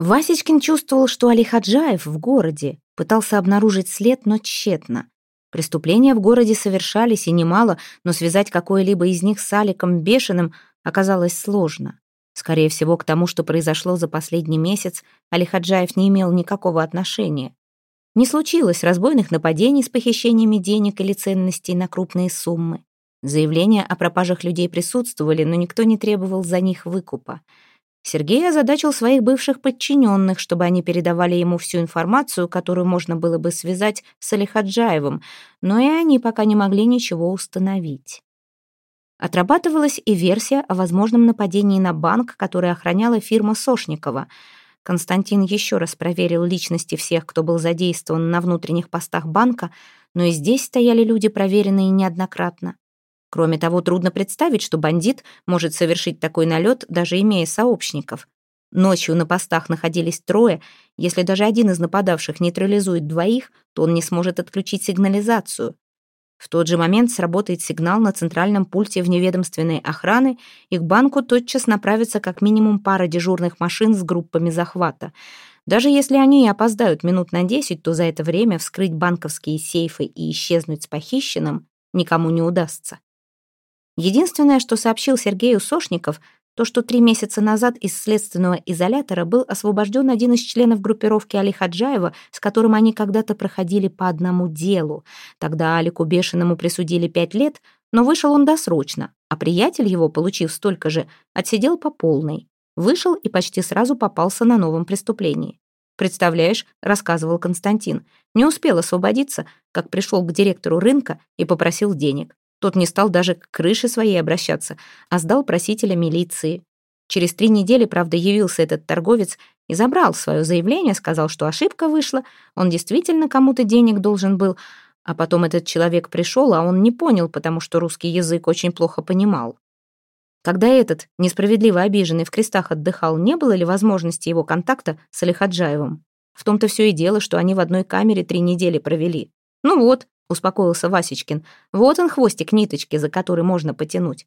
Васечкин чувствовал, что Али Хаджаев в городе, пытался обнаружить след, но тщетно. Преступления в городе совершались и немало, но связать какое-либо из них с Аликом Бешеным оказалось сложно. Скорее всего, к тому, что произошло за последний месяц, Али Хаджаев не имел никакого отношения. Не случилось разбойных нападений с похищениями денег или ценностей на крупные суммы. Заявления о пропажах людей присутствовали, но никто не требовал за них выкупа. Сергей озадачил своих бывших подчиненных, чтобы они передавали ему всю информацию, которую можно было бы связать с Алихаджаевым, но и они пока не могли ничего установить. Отрабатывалась и версия о возможном нападении на банк, который охраняла фирма Сошникова. Константин еще раз проверил личности всех, кто был задействован на внутренних постах банка, но и здесь стояли люди, проверенные неоднократно. Кроме того, трудно представить, что бандит может совершить такой налет, даже имея сообщников. Ночью на постах находились трое. Если даже один из нападавших нейтрализует двоих, то он не сможет отключить сигнализацию. В тот же момент сработает сигнал на центральном пульте вневедомственной охраны, и к банку тотчас направится как минимум пара дежурных машин с группами захвата. Даже если они и опоздают минут на 10, то за это время вскрыть банковские сейфы и исчезнуть с похищенным никому не удастся. Единственное, что сообщил Сергею Сошников, то, что три месяца назад из следственного изолятора был освобожден один из членов группировки Али Хаджаева, с которым они когда-то проходили по одному делу. Тогда Алику Бешеному присудили пять лет, но вышел он досрочно, а приятель его, получив столько же, отсидел по полной. Вышел и почти сразу попался на новом преступлении. «Представляешь», — рассказывал Константин, не успел освободиться, как пришел к директору рынка и попросил денег. Тот не стал даже к крыше своей обращаться, а сдал просителя милиции. Через три недели, правда, явился этот торговец и забрал свое заявление, сказал, что ошибка вышла, он действительно кому-то денег должен был, а потом этот человек пришел, а он не понял, потому что русский язык очень плохо понимал. Когда этот, несправедливо обиженный, в крестах отдыхал, не было ли возможности его контакта с Алихаджаевым? В том-то все и дело, что они в одной камере три недели провели. Ну вот, успокоился Васечкин. Вот он хвостик ниточки, за который можно потянуть.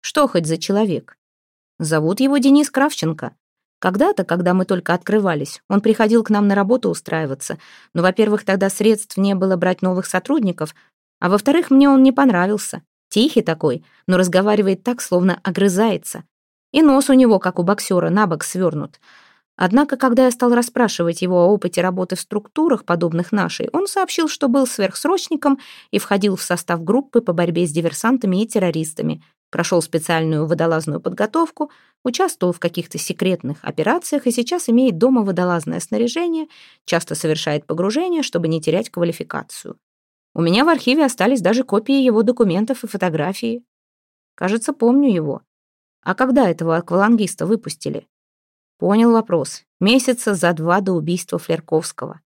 Что хоть за человек? Зовут его Денис Кравченко. Когда-то, когда мы только открывались, он приходил к нам на работу устраиваться. Но, во-первых, тогда средств не было брать новых сотрудников, а во-вторых, мне он не понравился. Тихий такой, но разговаривает так, словно огрызается. И нос у него, как у боксера, на бок свернут. Однако, когда я стал расспрашивать его о опыте работы в структурах, подобных нашей, он сообщил, что был сверхсрочником и входил в состав группы по борьбе с диверсантами и террористами, прошел специальную водолазную подготовку, участвовал в каких-то секретных операциях и сейчас имеет дома водолазное снаряжение, часто совершает погружение, чтобы не терять квалификацию. У меня в архиве остались даже копии его документов и фотографии. Кажется, помню его. А когда этого аквалангиста выпустили? Понял вопрос. Месяца за два до убийства Флерковского.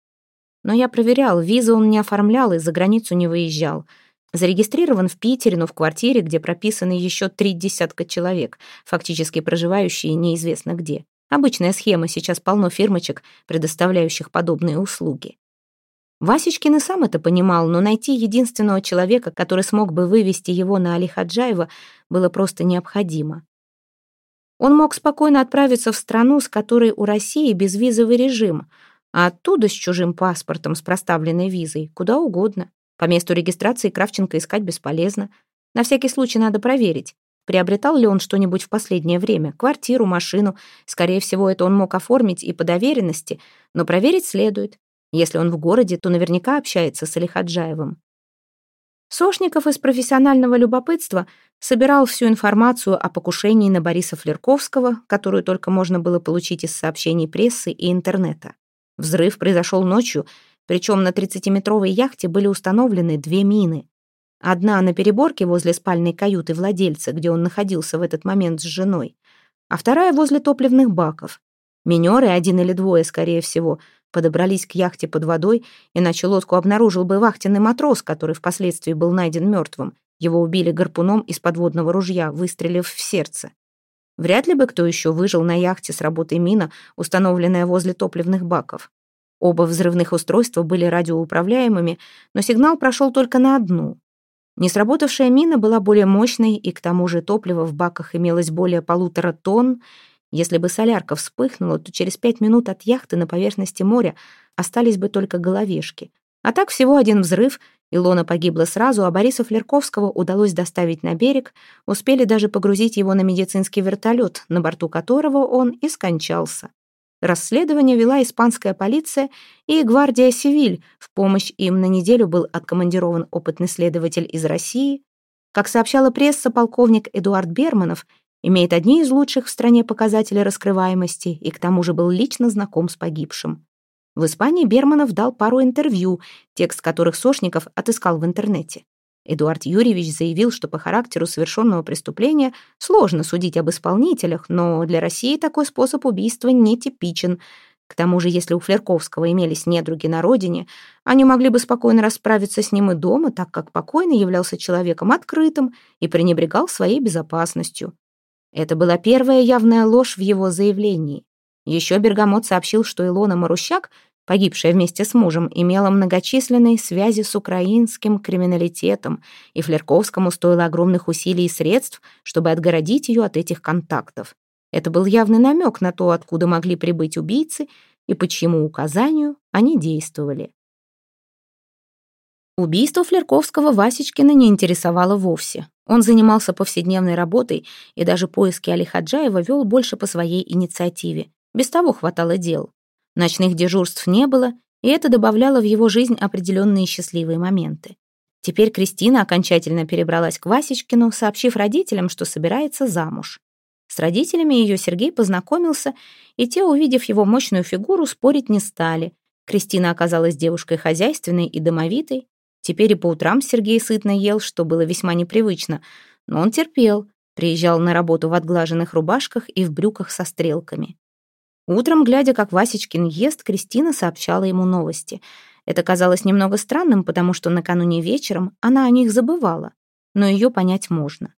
Но я проверял, визу он не оформлял и за границу не выезжал. Зарегистрирован в Питере, но в квартире, где прописаны еще три десятка человек, фактически проживающие неизвестно где. Обычная схема, сейчас полно фирмочек, предоставляющих подобные услуги. Васечкин и сам это понимал, но найти единственного человека, который смог бы вывести его на Али Хаджаева, было просто необходимо. Он мог спокойно отправиться в страну, с которой у России безвизовый режим, а оттуда с чужим паспортом, с проставленной визой, куда угодно. По месту регистрации Кравченко искать бесполезно. На всякий случай надо проверить, приобретал ли он что-нибудь в последнее время, квартиру, машину. Скорее всего, это он мог оформить и по доверенности, но проверить следует. Если он в городе, то наверняка общается с Алихаджаевым. Сошников из профессионального любопытства собирал всю информацию о покушении на Бориса Флерковского, которую только можно было получить из сообщений прессы и интернета. Взрыв произошел ночью, причем на 30-метровой яхте были установлены две мины. Одна на переборке возле спальной каюты владельца, где он находился в этот момент с женой, а вторая возле топливных баков. Минеры, один или двое, скорее всего, подобрались к яхте под водой, иначе лодку обнаружил бы вахтенный матрос, который впоследствии был найден мертвым. Его убили гарпуном из подводного ружья, выстрелив в сердце. Вряд ли бы кто еще выжил на яхте с работой мина, установленная возле топливных баков. Оба взрывных устройства были радиоуправляемыми, но сигнал прошел только на одну. Несработавшая мина была более мощной, и к тому же топливо в баках имелось более полутора тонн, Если бы солярка вспыхнула, то через пять минут от яхты на поверхности моря остались бы только головешки. А так всего один взрыв, Илона погибла сразу, а Бориса Флерковского удалось доставить на берег, успели даже погрузить его на медицинский вертолет, на борту которого он и скончался. Расследование вела испанская полиция и гвардия Сивиль. В помощь им на неделю был откомандирован опытный следователь из России. Как сообщала пресса, полковник Эдуард Берманов имеет одни из лучших в стране показателей раскрываемости и к тому же был лично знаком с погибшим. В Испании Берманов дал пару интервью, текст которых Сошников отыскал в интернете. Эдуард Юрьевич заявил, что по характеру совершенного преступления сложно судить об исполнителях, но для России такой способ убийства нетипичен. К тому же, если у Флерковского имелись недруги на родине, они могли бы спокойно расправиться с ним и дома, так как покойный являлся человеком открытым и пренебрегал своей безопасностью. Это была первая явная ложь в его заявлении. Еще Бергамот сообщил, что Илона Марущак погибшая вместе с мужем, имела многочисленные связи с украинским криминалитетом, и Флерковскому стоило огромных усилий и средств, чтобы отгородить ее от этих контактов. Это был явный намек на то, откуда могли прибыть убийцы и по чьему указанию они действовали. Убийство Флерковского Васечкина не интересовало вовсе. Он занимался повседневной работой и даже поиски Али Хаджаева вел больше по своей инициативе. Без того хватало дел. Ночных дежурств не было, и это добавляло в его жизнь определенные счастливые моменты. Теперь Кристина окончательно перебралась к Васечкину, сообщив родителям, что собирается замуж. С родителями ее Сергей познакомился, и те, увидев его мощную фигуру, спорить не стали. Кристина оказалась девушкой хозяйственной и домовитой. Теперь и по утрам Сергей сытно ел, что было весьма непривычно, но он терпел, приезжал на работу в отглаженных рубашках и в брюках со стрелками. Утром, глядя, как Васечкин ест, Кристина сообщала ему новости. Это казалось немного странным, потому что накануне вечером она о них забывала, но ее понять можно.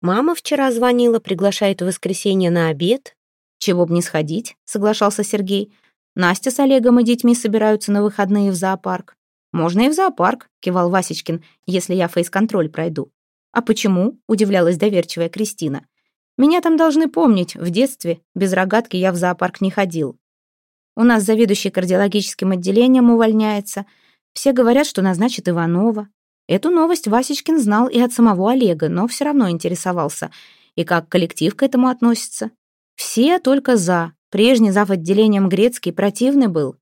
«Мама вчера звонила, приглашает в воскресенье на обед». «Чего б не сходить», — соглашался Сергей. «Настя с Олегом и детьми собираются на выходные в зоопарк». «Можно и в зоопарк», — кивал Васечкин, «если я фейс-контроль пройду». «А почему?» — удивлялась доверчивая Кристина. Меня там должны помнить. В детстве без рогатки я в зоопарк не ходил. У нас заведующий кардиологическим отделением увольняется. Все говорят, что назначит Иванова. Эту новость Васечкин знал и от самого Олега, но все равно интересовался. И как коллектив к этому относится. Все только за. Прежний зав. отделением Грецкий противный был.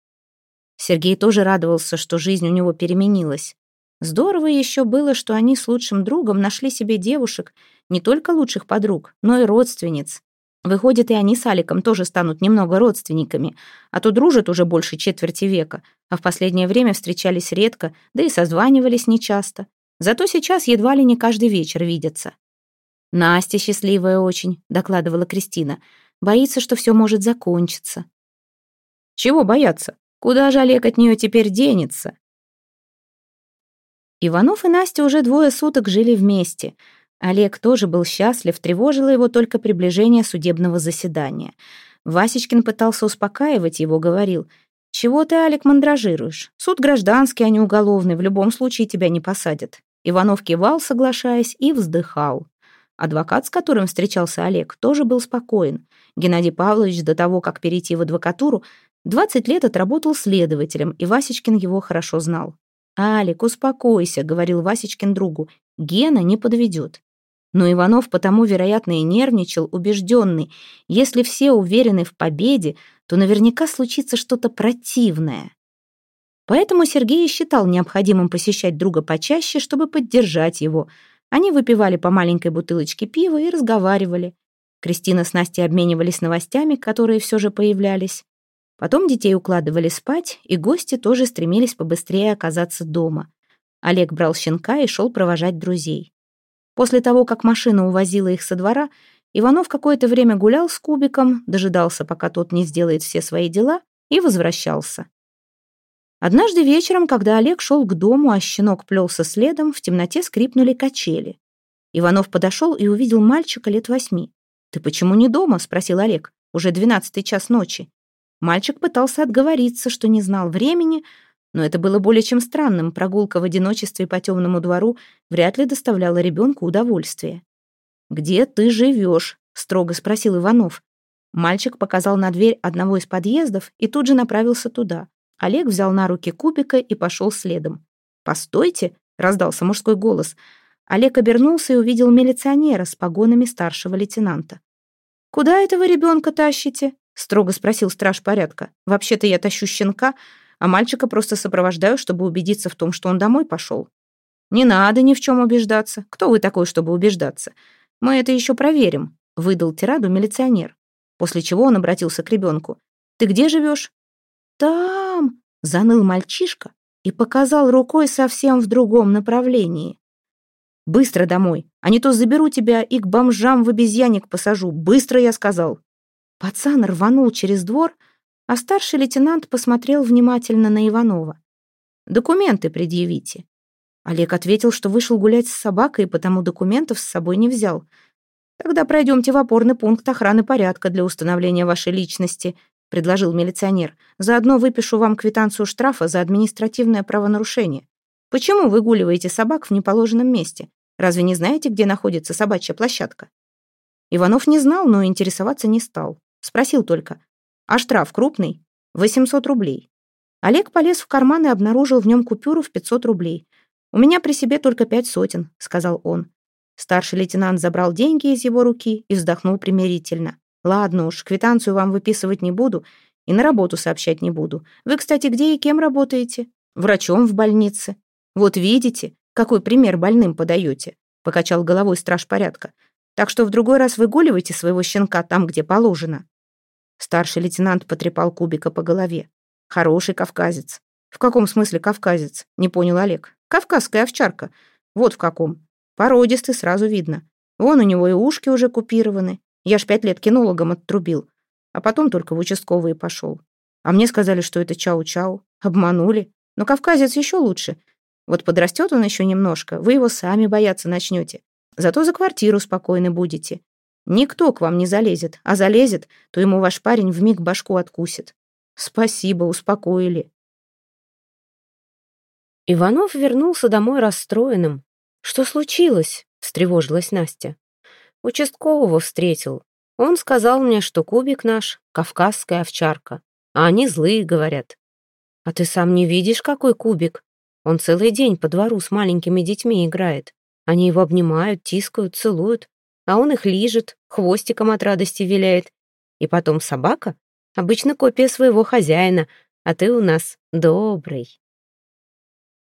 Сергей тоже радовался, что жизнь у него переменилась. Здорово еще было, что они с лучшим другом нашли себе девушек — не только лучших подруг, но и родственниц. Выходит, и они с Аликом тоже станут немного родственниками, а то дружат уже больше четверти века, а в последнее время встречались редко, да и созванивались нечасто. Зато сейчас едва ли не каждый вечер видятся. «Настя счастливая очень», — докладывала Кристина. «Боится, что все может закончиться». «Чего бояться? Куда же Олег от нее теперь денется?» Иванов и Настя уже двое суток жили вместе — Олег тоже был счастлив, тревожило его только приближение судебного заседания. Васечкин пытался успокаивать его, говорил, «Чего ты, Олег, мандражируешь? Суд гражданский, а не уголовный, в любом случае тебя не посадят». Иванов кивал, соглашаясь, и вздыхал. Адвокат, с которым встречался Олег, тоже был спокоен. Геннадий Павлович до того, как перейти в адвокатуру, 20 лет отработал следователем, и Васечкин его хорошо знал. «Алик, успокойся», — говорил Васечкин другу, — «Гена не подведет». Но Иванов потому, вероятно, и нервничал, убежденный. Если все уверены в победе, то наверняка случится что-то противное. Поэтому Сергей считал необходимым посещать друга почаще, чтобы поддержать его. Они выпивали по маленькой бутылочке пива и разговаривали. Кристина с Настей обменивались новостями, которые все же появлялись. Потом детей укладывали спать, и гости тоже стремились побыстрее оказаться дома. Олег брал щенка и шел провожать друзей. После того, как машина увозила их со двора, Иванов какое-то время гулял с Кубиком, дожидался, пока тот не сделает все свои дела, и возвращался. Однажды вечером, когда Олег шел к дому, а щенок плелся следом, в темноте скрипнули качели. Иванов подошел и увидел мальчика лет восьми. «Ты почему не дома?» — спросил Олег. «Уже двенадцатый час ночи». Мальчик пытался отговориться, что не знал времени, но это было более чем странным. Прогулка в одиночестве по темному двору вряд ли доставляла ребенку удовольствие. «Где ты живешь?» — строго спросил Иванов. Мальчик показал на дверь одного из подъездов и тут же направился туда. Олег взял на руки кубика и пошел следом. «Постойте!» — раздался мужской голос. Олег обернулся и увидел милиционера с погонами старшего лейтенанта. «Куда этого ребенка тащите?» — строго спросил страж порядка. «Вообще-то я тащу щенка, а мальчика просто сопровождаю, чтобы убедиться в том, что он домой пошел». «Не надо ни в чем убеждаться. Кто вы такой, чтобы убеждаться? Мы это еще проверим», — выдал тираду милиционер. После чего он обратился к ребенку. «Ты где живешь?» «Там!» — заныл мальчишка и показал рукой совсем в другом направлении. «Быстро домой, а не то заберу тебя и к бомжам в обезьянник посажу. Быстро, я сказал!» Пацан рванул через двор, а старший лейтенант посмотрел внимательно на Иванова. «Документы предъявите». Олег ответил, что вышел гулять с собакой, и потому документов с собой не взял. «Тогда пройдемте в опорный пункт охраны порядка для установления вашей личности», — предложил милиционер. «Заодно выпишу вам квитанцию штрафа за административное правонарушение. Почему выгуливаете собак в неположенном месте? Разве не знаете, где находится собачья площадка?» Иванов не знал, но интересоваться не стал. Спросил только. «А штраф крупный?» «800 рублей». Олег полез в карман и обнаружил в нем купюру в 500 рублей. «У меня при себе только пять сотен», — сказал он. Старший лейтенант забрал деньги из его руки и вздохнул примирительно. Ладно уж, квитанцию вам выписывать не буду и на работу сообщать не буду. Вы, кстати, где и кем работаете? Врачом в больнице. Вот видите, какой пример больным подаете, покачал головой страж порядка. Так что в другой раз выгуливайте своего щенка там, где положено. Старший лейтенант потрепал кубика по голове. Хороший кавказец. В каком смысле кавказец? Не понял Олег. Кавказская овчарка. Вот в каком. Породистый, сразу видно. Вон у него и ушки уже купированы, я ж пять лет кинологом оттрубил, а потом только в участковые пошел. А мне сказали, что это чау-чау. Обманули. Но кавказец еще лучше. Вот подрастет он еще немножко, вы его сами бояться начнете. Зато за квартиру спокойны будете. Никто к вам не залезет, а залезет, то ему ваш парень вмиг башку откусит. Спасибо, успокоили. Иванов вернулся домой расстроенным. «Что случилось?» — встревожилась Настя. Участкового встретил. Он сказал мне, что кубик наш — кавказская овчарка, а они злые, говорят. А ты сам не видишь, какой кубик? Он целый день по двору с маленькими детьми играет. Они его обнимают, тискают, целуют, а он их лижет, хвостиком от радости виляет. И потом собака — обычно копия своего хозяина, а ты у нас добрый.